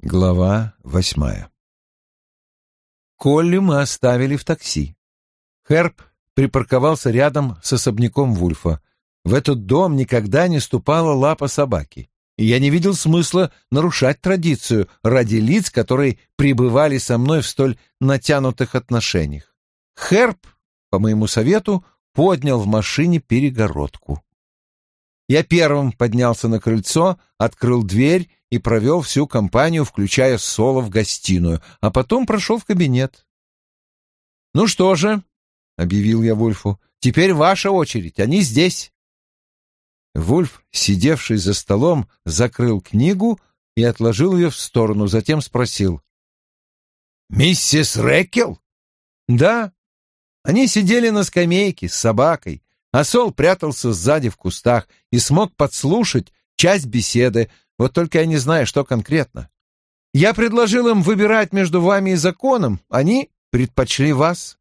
Глава восьмая Колли мы оставили в такси. Херб припарковался рядом с особняком Вульфа. В этот дом никогда не ступала лапа собаки, и я не видел смысла нарушать традицию ради лиц, которые пребывали со мной в столь натянутых отношениях. Херб, по моему совету, поднял в машине перегородку. Я первым поднялся на крыльцо, открыл дверь и провел всю компанию, включая Соло в гостиную, а потом прошел в кабинет. «Ну что же», — объявил я Вульфу, — «теперь ваша очередь, они здесь». Вульф, сидевший за столом, закрыл книгу и отложил ее в сторону, затем спросил. «Миссис Рэкел?» «Да». Они сидели на скамейке с собакой, а Сол прятался сзади в кустах и смог подслушать часть беседы, вот только я не знаю, что конкретно. Я предложил им выбирать между вами и законом, они предпочли вас.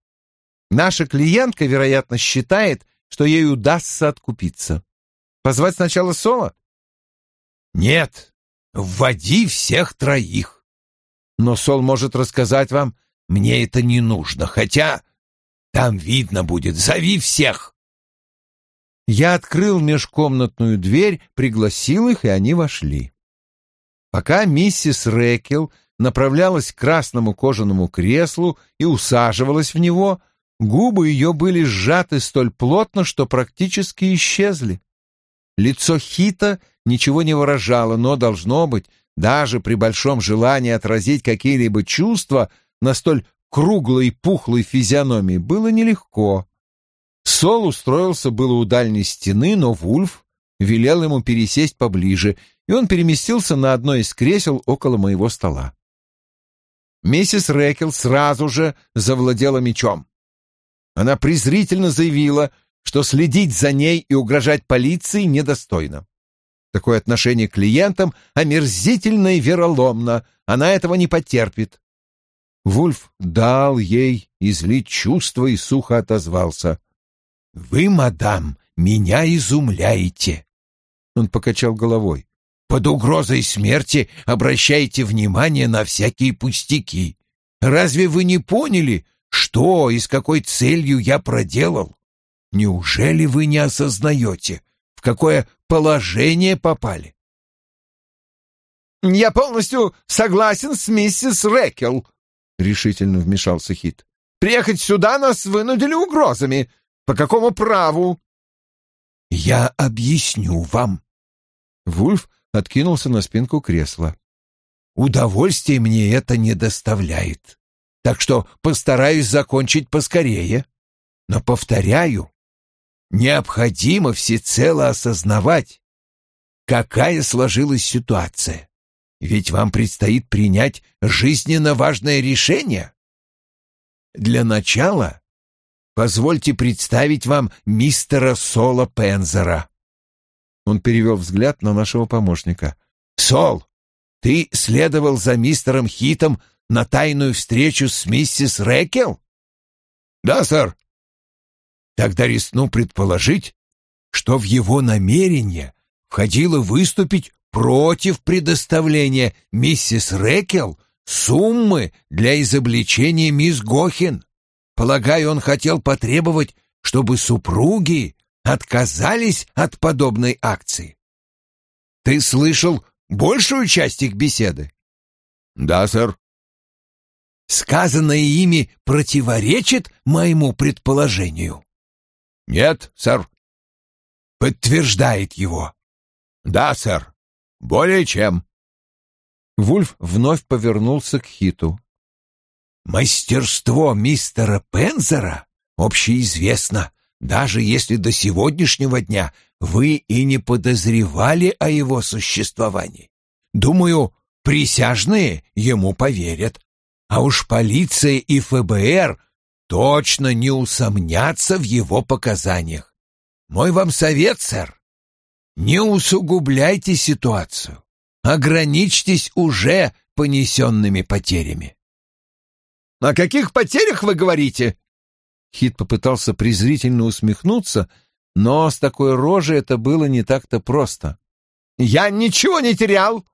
Наша клиентка, вероятно, считает, что ей удастся откупиться. Позвать сначала Соло? Нет, вводи всех троих. Но Сол может рассказать вам, мне это не нужно, хотя там видно будет, зови всех. Я открыл межкомнатную дверь, пригласил их, и они вошли. Пока миссис Рэкел направлялась к красному кожаному креслу и усаживалась в него, губы ее были сжаты столь плотно, что практически исчезли. Лицо Хита ничего не выражало, но, должно быть, даже при большом желании отразить какие-либо чувства на столь круглой и пухлой физиономии было нелегко. Сол устроился было у дальней стены, но Вульф велел ему пересесть поближе, и он переместился на одно из кресел около моего стола. Миссис Рэкел сразу же завладела мечом. Она презрительно заявила, что следить за ней и угрожать полиции недостойно. Такое отношение к клиентам омерзительно и вероломно, она этого не потерпит. Вульф дал ей излить чувства и сухо отозвался — «Вы, мадам, меня изумляете!» Он покачал головой. «Под угрозой смерти обращайте внимание на всякие пустяки. Разве вы не поняли, что и с какой целью я проделал? Неужели вы не осознаете, в какое положение попали?» «Я полностью согласен с миссис Рэкел», — решительно вмешался Хит. «Приехать сюда нас вынудили угрозами. По какому праву?» «Я объясню вам». Вульф откинулся на спинку кресла. «Удовольствия мне это не доставляет, так что постараюсь закончить поскорее. Но, повторяю, необходимо всецело осознавать, какая сложилась ситуация. Ведь вам предстоит принять жизненно важное решение. Для начала Позвольте представить вам мистера Сола Пензера». Он перевел взгляд на нашего помощника. «Сол, ты следовал за мистером Хитом на тайную встречу с миссис Рэкел?» «Да, сэр». «Тогда рискну предположить, что в его намерение входило выступить против предоставления миссис Рэкел суммы для изобличения мисс Гохин. Полагаю, он хотел потребовать, чтобы супруги отказались от подобной акции. Ты слышал большую часть их беседы? Да, сэр. Сказанное ими противоречит моему предположению? Нет, сэр. Подтверждает его? Да, сэр. Более чем. Вульф вновь повернулся к Хиту. Мастерство мистера Пензера общеизвестно, даже если до сегодняшнего дня вы и не подозревали о его существовании. Думаю, присяжные ему поверят. А уж полиция и ФБР точно не усомнятся в его показаниях. Мой вам совет, сэр, не усугубляйте ситуацию. Ограничьтесь уже понесенными потерями. «О каких потерях вы говорите?» Хит попытался презрительно усмехнуться, но с такой рожей это было не так-то просто. «Я ничего не терял!»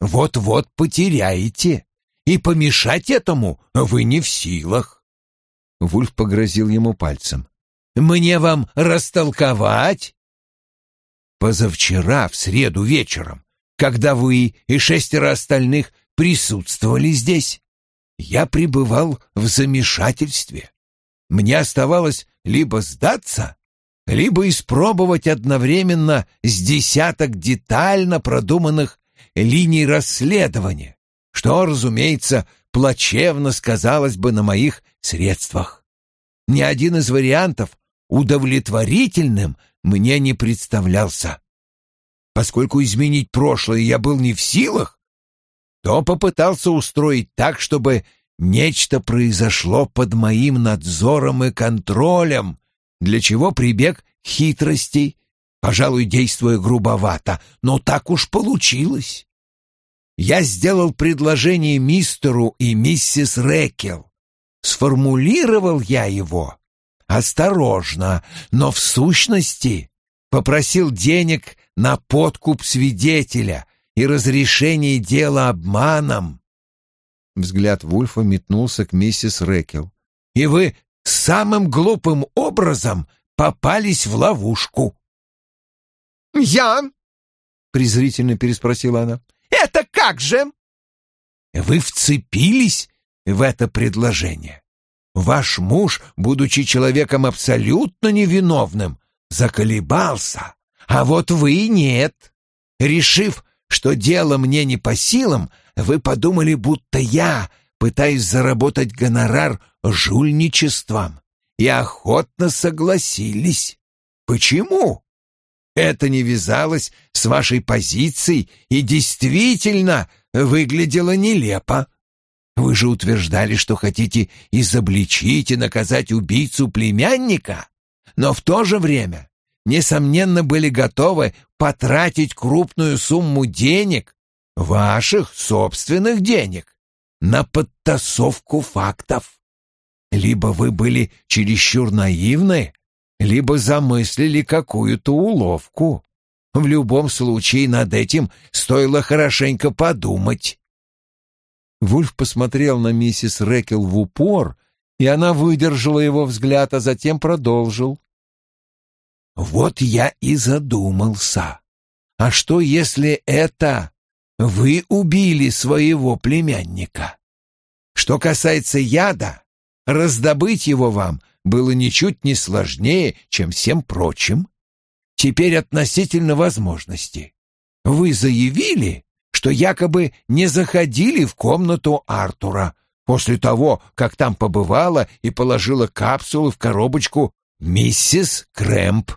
вот-вот потеряете, и помешать этому вы не в силах. Вульф погрозил ему пальцем. «Мне вам растолковать?» «Позавчера, в среду вечером, когда вы и шестеро остальных присутствовали здесь, я пребывал в замешательстве. Мне оставалось либо сдаться, либо испробовать одновременно с десяток детально продуманных линий расследования, что, разумеется, плачевно сказалось бы на моих средствах. Ни один из вариантов удовлетворительным мне не представлялся. Поскольку изменить прошлое я был не в силах, то попытался устроить так, чтобы нечто произошло под моим надзором и контролем, для чего прибег хитростей, пожалуй, действуя грубовато, но так уж получилось. Я сделал предложение мистеру и миссис Рекел. Сформулировал я его осторожно, но в сущности попросил денег на подкуп свидетеля и разрешение дела обманом. Взгляд Вульфа метнулся к миссис Рекел. «И вы самым глупым образом попались в ловушку». «Я?» — презрительно переспросила она. «Это как же?» «Вы вцепились в это предложение. Ваш муж, будучи человеком абсолютно невиновным, заколебался, а вот вы нет. Решив, что дело мне не по силам, вы подумали, будто я пытаюсь заработать гонорар жульничеством, и охотно согласились. Почему? Это не вязалось с вашей позицией и действительно выглядело нелепо. Вы же утверждали, что хотите изобличить и наказать убийцу племянника, но в то же время, несомненно, были готовы потратить крупную сумму денег, ваших собственных денег, на подтасовку фактов. Либо вы были чересчур наивны, либо замыслили какую-то уловку. В любом случае над этим стоило хорошенько подумать. Вульф посмотрел на миссис Рекел в упор, и она выдержала его взгляд, а затем продолжил. «Вот я и задумался. А что, если это вы убили своего племянника? Что касается яда, раздобыть его вам было ничуть не сложнее, чем всем прочим. Теперь относительно возможности. Вы заявили, что якобы не заходили в комнату Артура после того, как там побывала и положила капсулы в коробочку миссис Крэмп.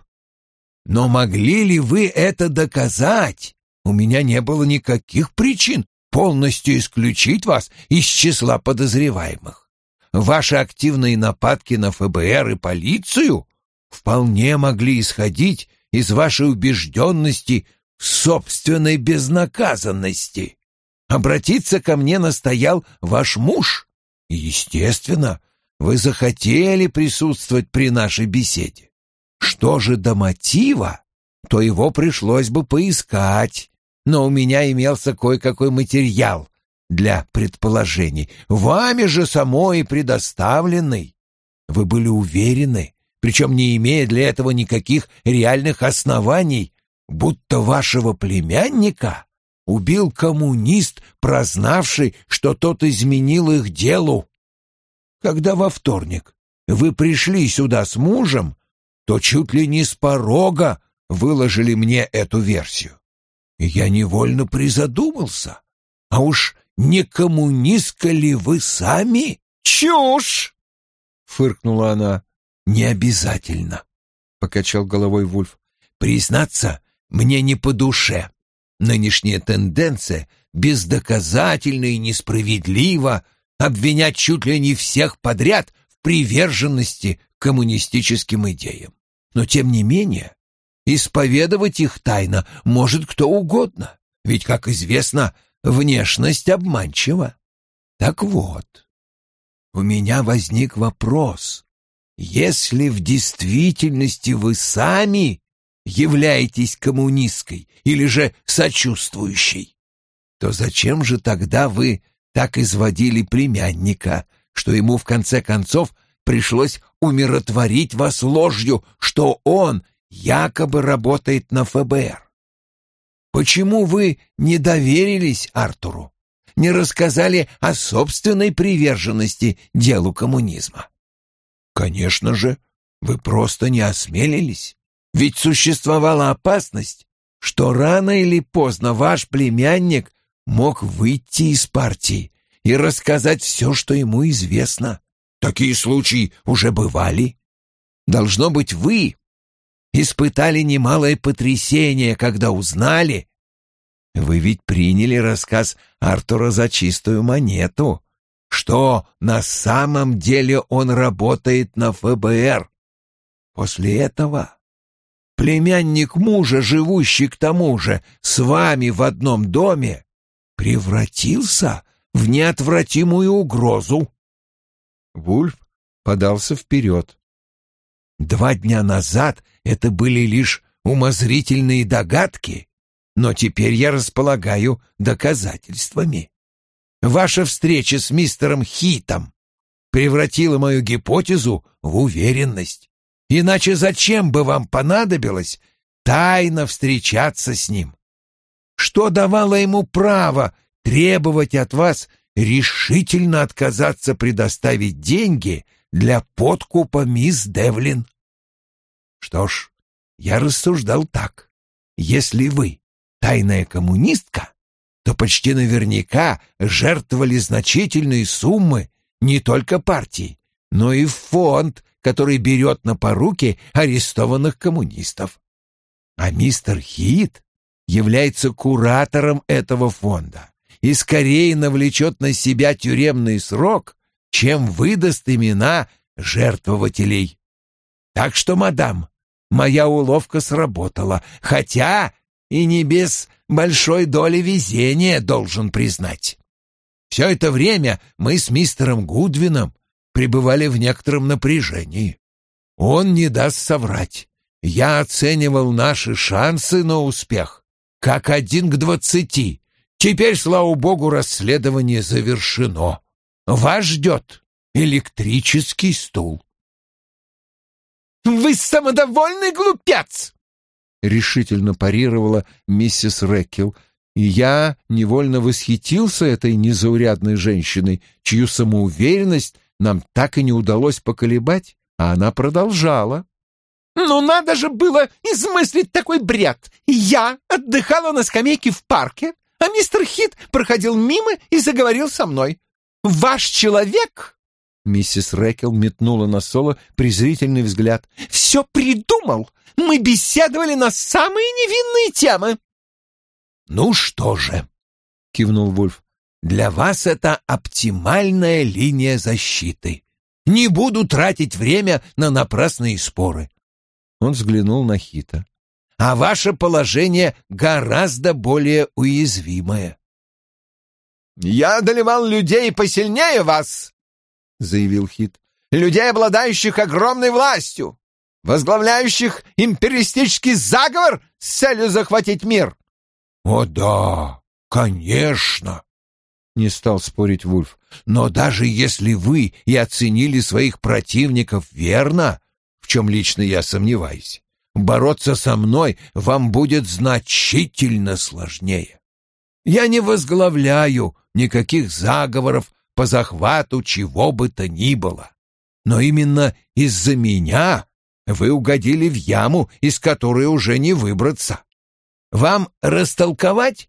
Но могли ли вы это доказать? У меня не было никаких причин полностью исключить вас из числа подозреваемых. Ваши активные нападки на ФБР и полицию вполне могли исходить из вашей убежденности в собственной безнаказанности. Обратиться ко мне настоял ваш муж. Естественно, вы захотели присутствовать при нашей беседе. Что же до мотива, то его пришлось бы поискать, но у меня имелся кое-какой материал для предположений, вами же самой предоставленный. Вы были уверены, причем не имея для этого никаких реальных оснований, будто вашего племянника убил коммунист, прознавший, что тот изменил их делу. Когда во вторник вы пришли сюда с мужем, то чуть ли не с порога выложили мне эту версию. И я невольно призадумался. А уж не коммунистка ли вы сами? Чушь! Фыркнула она. Не обязательно, покачал головой Вульф. Признаться, мне не по душе. Нынешняя тенденция бездоказательно и несправедливо обвинять чуть ли не всех подряд в приверженности коммунистическим идеям. Но тем не менее, исповедовать их тайно может кто угодно, ведь, как известно, внешность обманчива. Так вот, у меня возник вопрос. Если в действительности вы сами являетесь коммунисткой или же сочувствующей, то зачем же тогда вы так изводили племянника, что ему в конце концов пришлось умиротворить вас ложью, что он якобы работает на ФБР? Почему вы не доверились Артуру? Не рассказали о собственной приверженности делу коммунизма? Конечно же, вы просто не осмелились. Ведь существовала опасность, что рано или поздно ваш племянник мог выйти из партии и рассказать все, что ему известно. Такие случаи уже бывали. Должно быть, вы испытали немалое потрясение, когда узнали. Вы ведь приняли рассказ Артура за чистую монету, что на самом деле он работает на ФБР. После этого племянник мужа, живущий к тому же с вами в одном доме, превратился в неотвратимую угрозу. Вульф подался вперед. Два дня назад это были лишь умозрительные догадки, но теперь я располагаю доказательствами. Ваша встреча с мистером Хитом превратила мою гипотезу в уверенность. Иначе зачем бы вам понадобилось тайно встречаться с ним? Что давало ему право требовать от вас решительно отказаться предоставить деньги для подкупа мисс Девлин? Что ж, я рассуждал так. Если вы тайная коммунистка, то почти наверняка жертвовали значительные суммы не только партии, но и в фонд, который берет на поруки арестованных коммунистов. А мистер Хит является куратором этого фонда и скорее навлечет на себя тюремный срок, чем выдаст имена жертвователей. Так что, мадам, моя уловка сработала, хотя и не без большой доли везения, должен признать. Все это время мы с мистером Гудвином пребывали в некотором напряжении. Он не даст соврать. Я оценивал наши шансы на успех как один к двадцати. Теперь, слава богу, расследование завершено. Вас ждет электрический стул. «Вы самодовольный глупец!» — решительно парировала миссис Реккел, и я невольно восхитился этой незаурядной женщиной, чью самоуверенность нам так и не удалось поколебать, а она продолжала. «Ну надо же было измыслить такой бред! Я отдыхала на скамейке в парке, а мистер Хит проходил мимо и заговорил со мной. Ваш человек...» Миссис Рэкел метнула на Соло презрительный взгляд. «Все придумал! Мы беседовали на самые невинные темы!» «Ну что же», — кивнул Вульф, — «для вас это оптимальная линия защиты. Не буду тратить время на напрасные споры». Он взглянул на Хита. «А ваше положение гораздо более уязвимое». «Я одолевал людей посильнее вас», — заявил Хит. «Людей, обладающих огромной властью возглавляющих империалистический заговор с целью захватить мир. О да, конечно, не стал спорить Вульф. Но даже если вы и оценили своих противников верно, в чем лично я сомневаюсь, бороться со мной вам будет значительно сложнее. Я не возглавляю никаких заговоров по захвату чего бы то ни было. Но именно из-за меня вы угодили в яму, из которой уже не выбраться. Вам растолковать?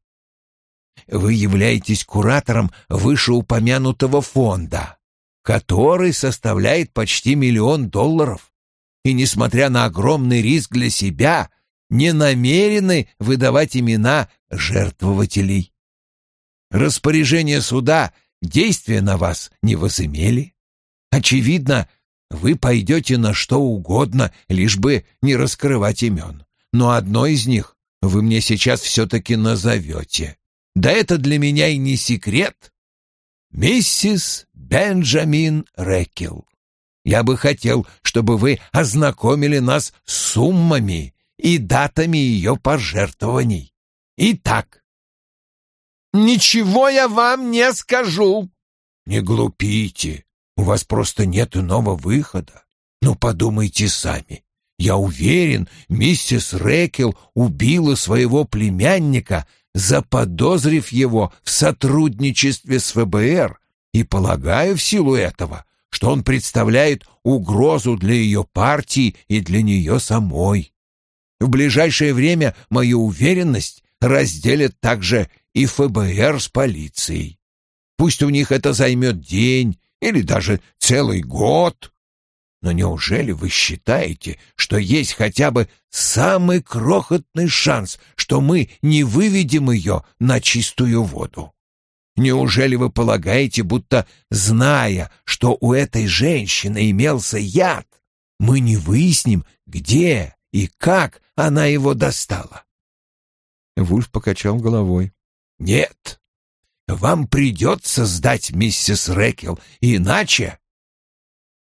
Вы являетесь куратором вышеупомянутого фонда, который составляет почти миллион долларов. И, несмотря на огромный риск для себя, не намерены выдавать имена жертвователей. Распоряжение суда действия на вас не возымели. Очевидно, вы пойдете на что угодно, лишь бы не раскрывать имен. Но одно из них вы мне сейчас все-таки назовете. Да это для меня и не секрет. Миссис Бенджамин Рекел. Я бы хотел, чтобы вы ознакомили нас с суммами и датами ее пожертвований. Итак, Ничего я вам не скажу. Не глупите. У вас просто нет иного выхода. Ну, подумайте сами. Я уверен, миссис Рекел убила своего племянника, заподозрив его в сотрудничестве с ФБР, и полагаю в силу этого, что он представляет угрозу для ее партии и для нее самой. В ближайшее время мою уверенность разделят также и ФБР с полицией. Пусть у них это займет день или даже целый год. Но неужели вы считаете, что есть хотя бы самый крохотный шанс, что мы не выведем ее на чистую воду? Неужели вы полагаете, будто, зная, что у этой женщины имелся яд, мы не выясним, где и как она его достала? Вульф покачал головой. Нет, вам придется сдать миссис Рекел, иначе...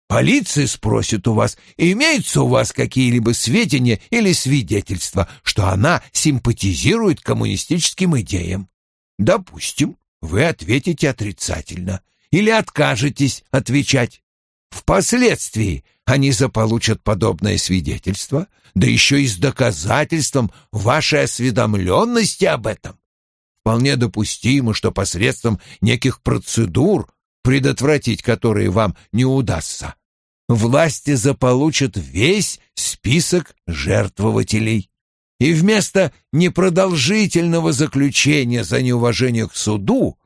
Полиция спросит у вас, имеются у вас какие-либо сведения или свидетельства, что она симпатизирует коммунистическим идеям. Допустим, вы ответите отрицательно или откажетесь отвечать. Впоследствии они заполучат подобное свидетельство, да еще и с доказательством вашей осведомленности об этом. Вполне допустимо, что посредством неких процедур, предотвратить которые вам не удастся, власти заполучат весь список жертвователей. И вместо непродолжительного заключения за неуважение к суду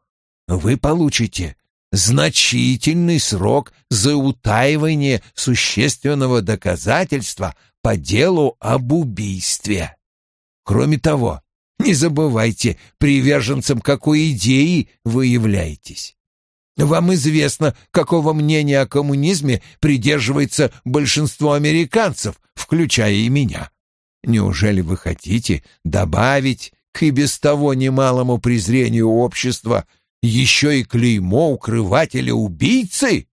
вы получите значительный срок за утаивание существенного доказательства по делу об убийстве. Кроме того, не забывайте, приверженцем какой идеи вы являетесь. Вам известно, какого мнения о коммунизме придерживается большинство американцев, включая и меня. Неужели вы хотите добавить к и без того немалому презрению общества еще и клеймо укрывателя-убийцы?»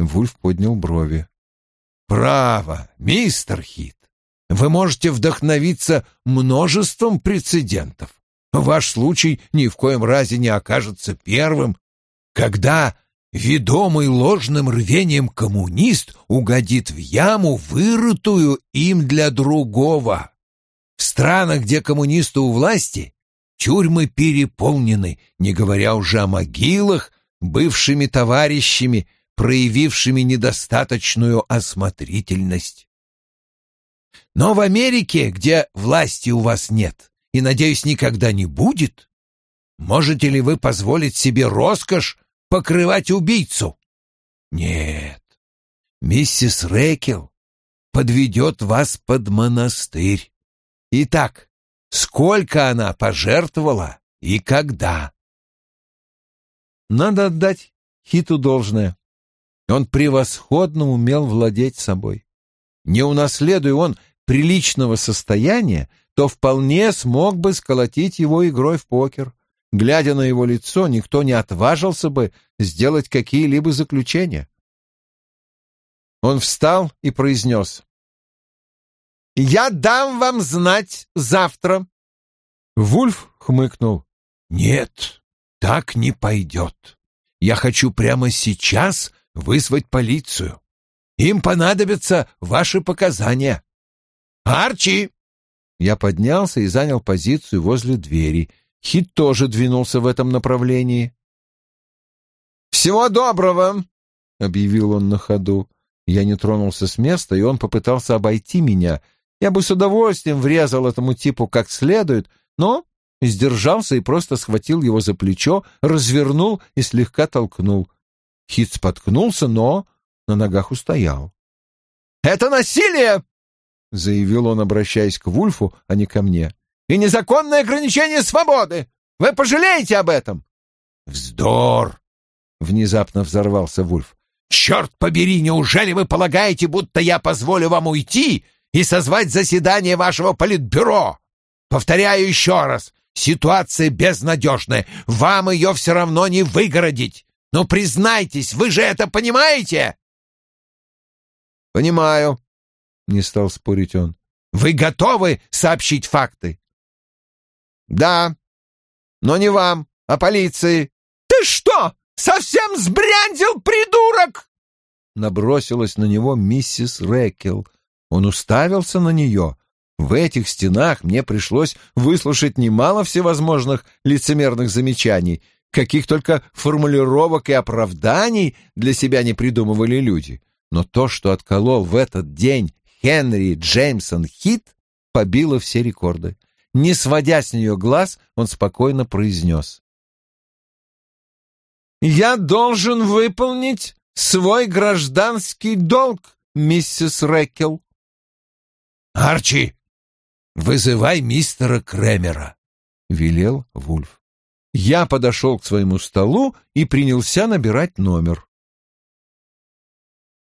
Вульф поднял брови. «Право, мистер Хит, вы можете вдохновиться множеством прецедентов. Ваш случай ни в коем разе не окажется первым, когда ведомый ложным рвением коммунист угодит в яму, вырытую им для другого. В странах, где коммунисты у власти, тюрьмы переполнены, не говоря уже о могилах, бывшими товарищами, проявившими недостаточную осмотрительность. Но в Америке, где власти у вас нет и, надеюсь, никогда не будет, можете ли вы позволить себе роскошь покрывать убийцу? Нет. Миссис Рэкел подведет вас под монастырь. Итак, сколько она пожертвовала и когда? Надо отдать Хиту должное. Он превосходно умел владеть собой. Не унаследуя он приличного состояния, то вполне смог бы сколотить его игрой в покер. Глядя на его лицо, никто не отважился бы сделать какие-либо заключения. Он встал и произнес. «Я дам вам знать завтра». Вульф хмыкнул. «Нет, так не пойдет. Я хочу прямо сейчас вызвать полицию. Им понадобятся ваши показания. Арчи!» Я поднялся и занял позицию возле двери. Хит тоже двинулся в этом направлении. «Всего доброго!» — объявил он на ходу. Я не тронулся с места, и он попытался обойти меня. Я бы с удовольствием врезал этому типу как следует, но сдержался и просто схватил его за плечо, развернул и слегка толкнул. Хит споткнулся, но на ногах устоял. «Это насилие!» — заявил он, обращаясь к Вульфу, а не ко мне. «И незаконное ограничение свободы! Вы пожалеете об этом!» «Вздор!» — внезапно взорвался Вульф. «Черт побери, неужели вы полагаете, будто я позволю вам уйти и созвать заседание вашего политбюро? Повторяю еще раз, ситуация безнадежная, вам ее все равно не выгородить. Но признайтесь, вы же это понимаете?» «Понимаю», — не стал спорить он. «Вы готовы сообщить факты?» «Да, но не вам, а полиции. Ты что, совсем сбрендил, придурок? Набросилась на него миссис Рэкел. Он уставился на нее. В этих стенах мне пришлось выслушать немало всевозможных лицемерных замечаний, каких только формулировок и оправданий для себя не придумывали люди. Но то, что отколол в этот день Хенри Джеймсон Хит, побило все рекорды. Не сводя с нее глаз, он спокойно произнес. «Я должен выполнить свой гражданский долг, миссис Рэкел». «Арчи, вызывай мистера Кремера», — велел Вульф. Я подошел к своему столу и принялся набирать номер.